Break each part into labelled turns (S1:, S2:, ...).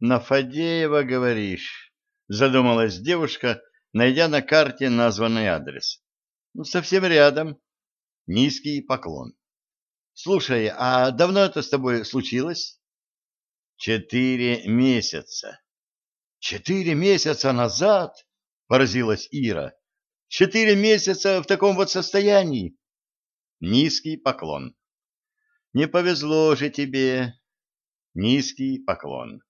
S1: На Фадеева, говоришь? Задумалась девушка, найдя на карте названный адрес. Ну, совсем рядом. Низкий поклон. Слушай, а давно это с тобой случилось? Четыре месяца. Четыре месяца назад? Поразилась Ира. Четыре месяца в таком вот состоянии. Низкий поклон. Не повезло же тебе. Низкий поклон.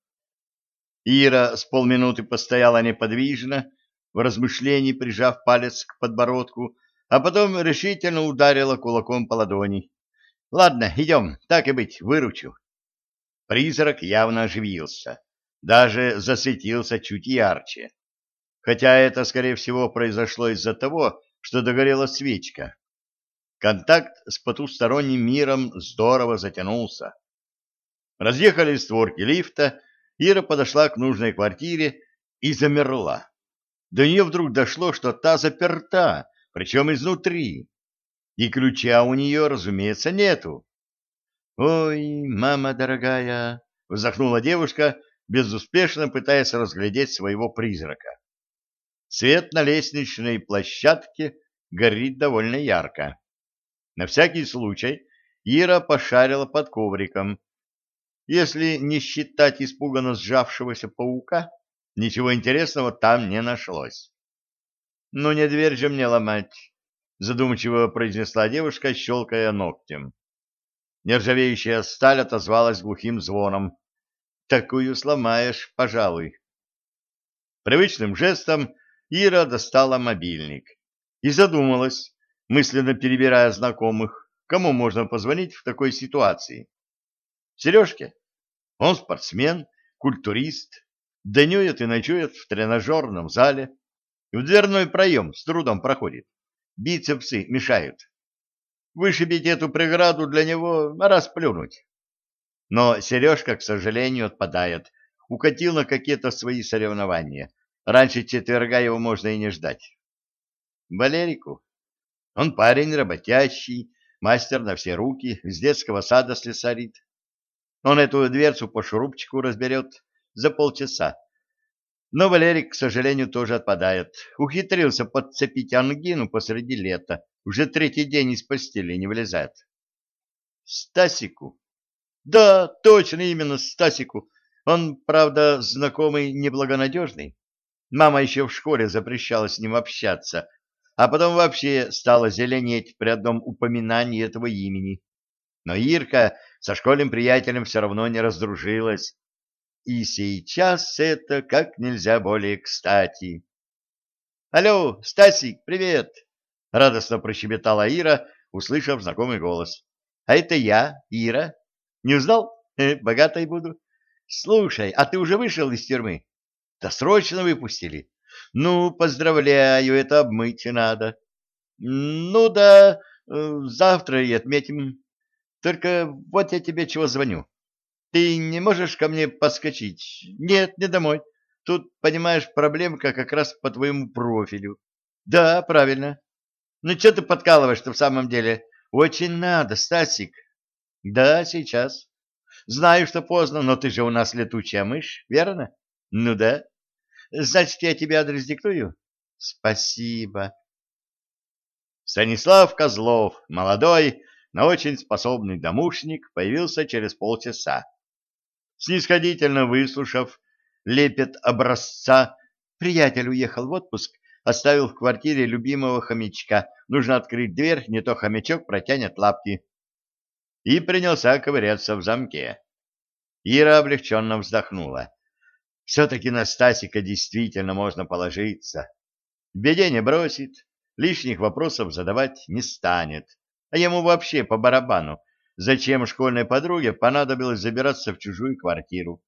S1: Ира с полминуты постояла неподвижно, в размышлении прижав палец к подбородку, а потом решительно ударила кулаком по ладони. — Ладно, идем, так и быть, выручу. Призрак явно оживился, даже засветился чуть ярче. Хотя это, скорее всего, произошло из-за того, что догорела свечка. Контакт с потусторонним миром здорово затянулся. Разъехались створки лифта, Ира подошла к нужной квартире и замерла. До нее вдруг дошло, что та заперта, причем изнутри. И ключа у нее, разумеется, нету. «Ой, мама дорогая!» — вздохнула девушка, безуспешно пытаясь разглядеть своего призрака. Свет на лестничной площадке горит довольно ярко. На всякий случай Ира пошарила под ковриком, если не считать испуганно сжавшегося паука, ничего интересного там не нашлось. — Ну, не дверь же мне ломать, — задумчиво произнесла девушка, щелкая ногтем. Нержавеющая сталь отозвалась глухим звоном. — Такую сломаешь, пожалуй. Привычным жестом Ира достала мобильник и задумалась, мысленно перебирая знакомых, кому можно позвонить в такой ситуации. Сережке? Он спортсмен, культурист, днюет и ночует в тренажерном зале, в дверной проем с трудом проходит. Бицепсы мешают. Вышибить эту преграду для него — расплюнуть. Но Сережка, к сожалению, отпадает. Укатил на какие-то свои соревнования. Раньше четверга его можно и не ждать. Валерику. Он парень работящий, мастер на все руки, с детского сада слесарит. Он эту дверцу по шурупчику разберет за полчаса. Но Валерик, к сожалению, тоже отпадает. Ухитрился подцепить ангину посреди лета. Уже третий день из постели не вылезает. Стасику? Да, точно именно Стасику. Он, правда, знакомый неблагонадежный. Мама еще в школе запрещала с ним общаться, а потом вообще стала зеленеть при одном упоминании этого имени. Но Ирка со школьным приятелем все равно не раздружилась. И сейчас это как нельзя более кстати. «Алло, Стасик, привет!» — радостно прощебетала Ира, услышав знакомый голос. «А это я, Ира. Не узнал? Э, богатой буду. Слушай, а ты уже вышел из тюрьмы? Да срочно выпустили. Ну, поздравляю, это обмыть надо. Ну да, э, завтра и отметим. Только вот я тебе чего звоню. Ты не можешь ко мне подскочить? Нет, не домой. Тут, понимаешь, проблемка как раз по твоему профилю. Да, правильно. Ну, что ты подкалываешь-то в самом деле? Очень надо, Стасик. Да, сейчас. Знаю, что поздно, но ты же у нас летучая мышь, верно? Ну да. Значит, я тебе адрес диктую? Спасибо. Станислав Козлов, молодой, но очень способный домушник появился через полчаса. Снисходительно выслушав лепет образца, приятель уехал в отпуск, оставил в квартире любимого хомячка. Нужно открыть дверь, не то хомячок протянет лапки. И принялся ковыряться в замке. Ира облегченно вздохнула. Все-таки на Стасика действительно можно положиться. В беде не бросит, лишних вопросов задавать не станет а ему вообще по барабану, зачем школьной подруге понадобилось забираться в чужую квартиру.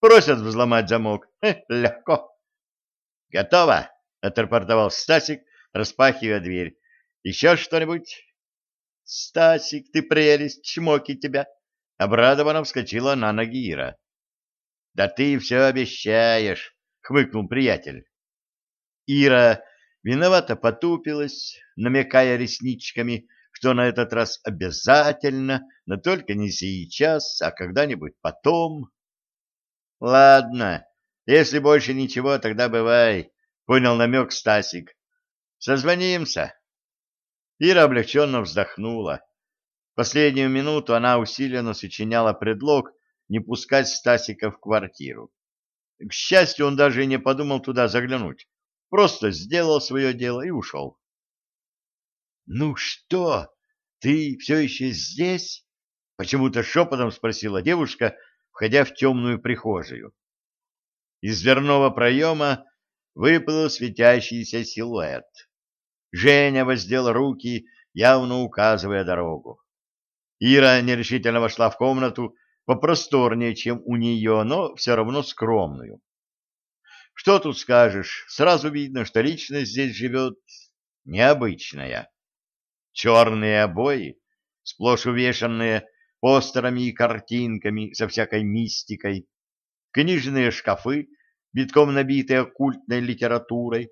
S1: Просят взломать замок. Хе, легко. Готово, отрапортовал Стасик, распахивая дверь. Еще что-нибудь? Стасик, ты прелесть, чмоки тебя. Обрадованно вскочила на ноги Ира. Да ты все обещаешь, хмыкнул приятель. Ира виновато потупилась, намекая ресничками, что на этот раз обязательно, но только не сейчас, а когда-нибудь потом. Ладно, если больше ничего, тогда бывай, понял намек Стасик. Созвонимся. Ира облегченно вздохнула. Последнюю минуту она усиленно сочиняла предлог не пускать Стасика в квартиру. К счастью, он даже и не подумал туда заглянуть. Просто сделал свое дело и ушел. — Ну что, ты все еще здесь? — почему-то шепотом спросила девушка, входя в темную прихожую. Из дверного проема выплыл светящийся силуэт. Женя воздел руки, явно указывая дорогу. Ира нерешительно вошла в комнату, попросторнее, чем у нее, но все равно скромную. Что тут скажешь, сразу видно, что личность здесь живет необычная. Черные обои, сплошь увешанные постерами и картинками со всякой мистикой, книжные шкафы, битком набитые оккультной литературой,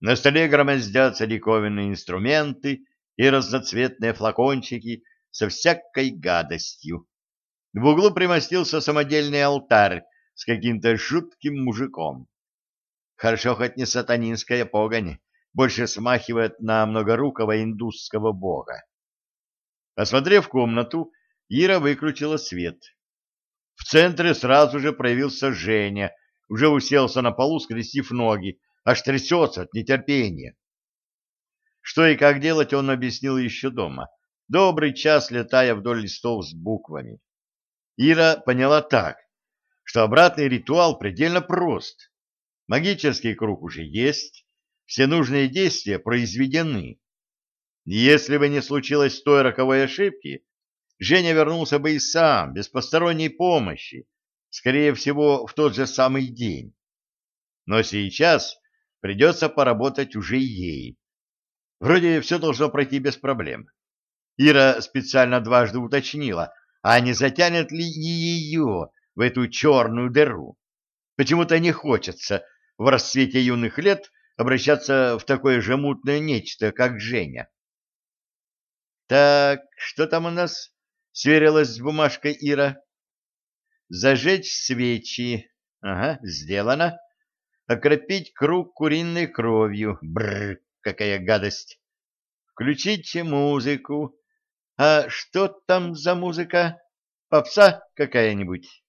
S1: на столе громоздятся диковинные инструменты и разноцветные флакончики со всякой гадостью. В углу примостился самодельный алтарь с каким-то жутким мужиком. Хорошо хоть не сатанинская погонь, больше смахивает на многорукого индусского бога. Осмотрев комнату, Ира выключила свет. В центре сразу же проявился Женя, уже уселся на полу, скрестив ноги, аж трясется от нетерпения. Что и как делать, он объяснил еще дома, добрый час летая вдоль листов с буквами. Ира поняла так, что обратный ритуал предельно прост. Магический круг уже есть, все нужные действия произведены. Если бы не случилось той роковой ошибки, Женя вернулся бы и сам, без посторонней помощи, скорее всего, в тот же самый день. Но сейчас придется поработать уже ей. Вроде все должно пройти без проблем. Ира специально дважды уточнила, а не затянет ли и ее в эту черную дыру. Почему-то не хочется в расцвете юных лет обращаться в такое же мутное нечто, как Женя. «Так, что там у нас?» — сверилась с бумажкой Ира. «Зажечь свечи. Ага, сделано. Окропить круг куриной кровью. Бррр, какая гадость. Включить музыку. А что там за музыка? Попса какая-нибудь?»